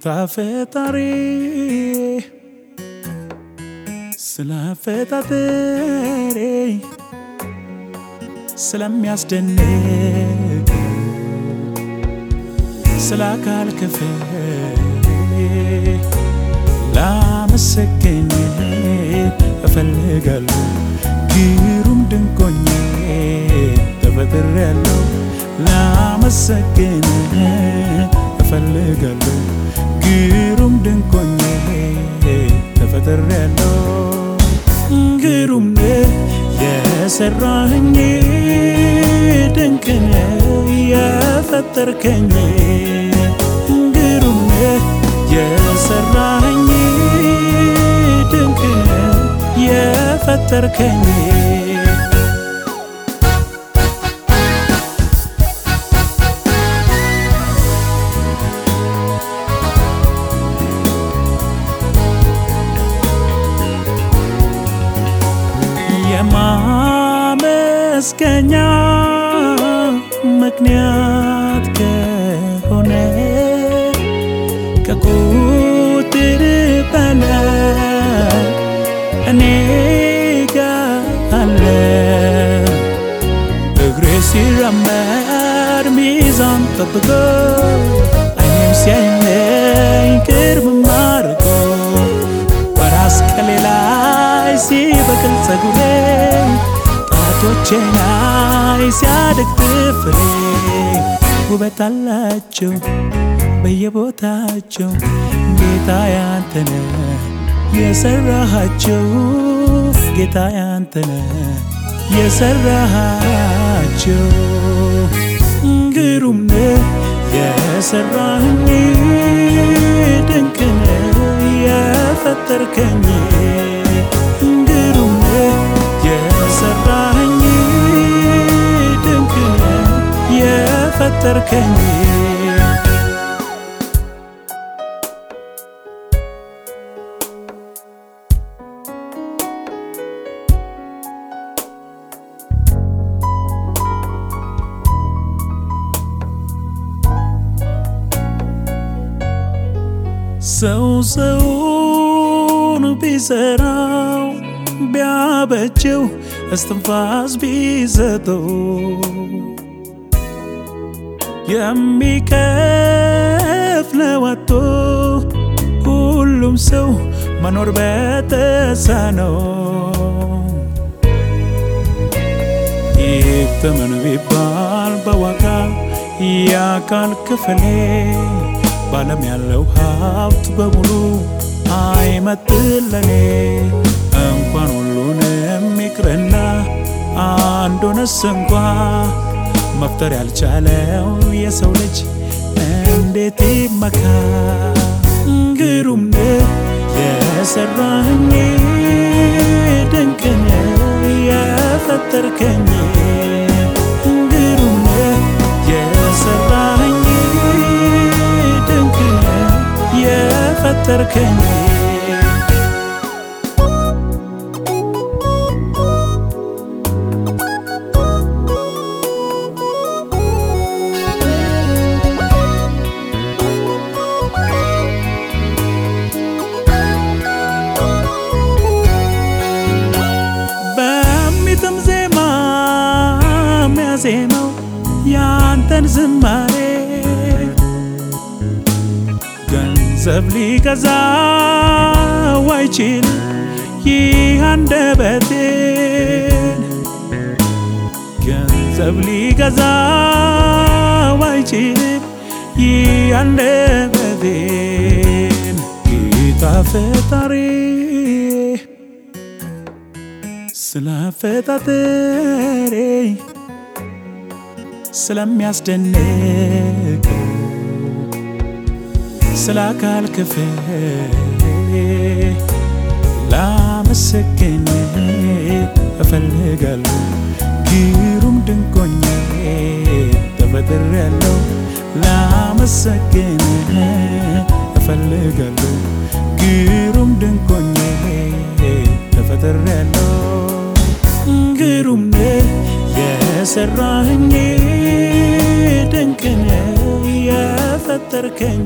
ፈጣሪ ስለ አፈጣጠሬ ስለሚያስደንቅ ስለ አካል ክፍሌ ላመሰገኝ እፈልጋለሁ። ግሩም ድንቆኜ ተፈጥሬያለሁ። ላመሰግን እፈልጋለሁ። ግሩም ድንቆኜ ተፈጥሬያለሁ። ግሩም ነህ የሰራኸኝ ድንቅ ነህ የፈጠርከኝ ግሩም ነህ የሰራኸኝ ድንቅ ነህ የፈጠርከኝ የማመስገኛ ምክንያት ከሆነ ከቁጥር በላይ እኔ ጋር አለ። እግሬ ሲራመድ ሚዛን ጠብቆ ዓይኔም ሲያየኝ ቅርብ አድርጎ በራስ ቅሌ ላይ ሲበቅል ጸጉሬ ጣቶቼ ላይ ሲያድግ ጥፍሬ ውበት አላቸው በየቦታቸው። ጌታ ያንተነ የሰራሃቸው። ጌታ ያንተነ የሰራሃቸው። ግሩም ነህ የሰራኸኝ። ድንቅ የፈጠርከኝ። ግሩም የሰራኸኝ የፈጠርከኝ ሰው ሰውን ቢሰራው ቢያበጀው እስትንፋስ ቢሰጠው የሚከፍለው አጥቶ ሁሉም ሰው መኖር በተሳነው። ይተመን ቢባል በዋጋ የአካል ክፍሌ ባለም ያለው ሀብት በሙሉ አይመጥለኔ። እንኳን ሁሉንም ይቅርና አንዱንስ እንኳ መፍጠር ያልቻለው የሰው ልጅ እንዴት ይመካ? ግሩም ነህ የሰራኸኝ ድንቅ ነህ የፈጠርከኝ ግሩም ነህ የሰራኸኝ ድንቅ የፈጠርከኝ የሚያዜመው ያንተን ዝማሬ። ገንዘብ ሊገዛው አይችል ይህ አንደበቴን። ገንዘብ ሊገዛው አይችልም ይህ አንደበቴን። ጌታ ፈጣሪ ስለ ስለሚያስደንቅ ስለ አካል ክፍሌ ላመሰግን እፈልጋለሁ። ግሩም ድንቆኜ ተፈጥሬያለሁ። ላመሰግን እፈልጋለሁ። ግሩም ድንቆኜ ተፈጥሬያለሁ። ግሩም ነህ የፈጠርከኝ